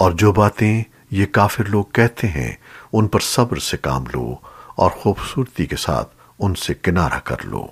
اور جو باتیں یہ کافر لوگ کہتے ہیں، ان پر صبر سے کام لو اور خوبصورتی کے ساتھ ان سے کنارہ کر لو۔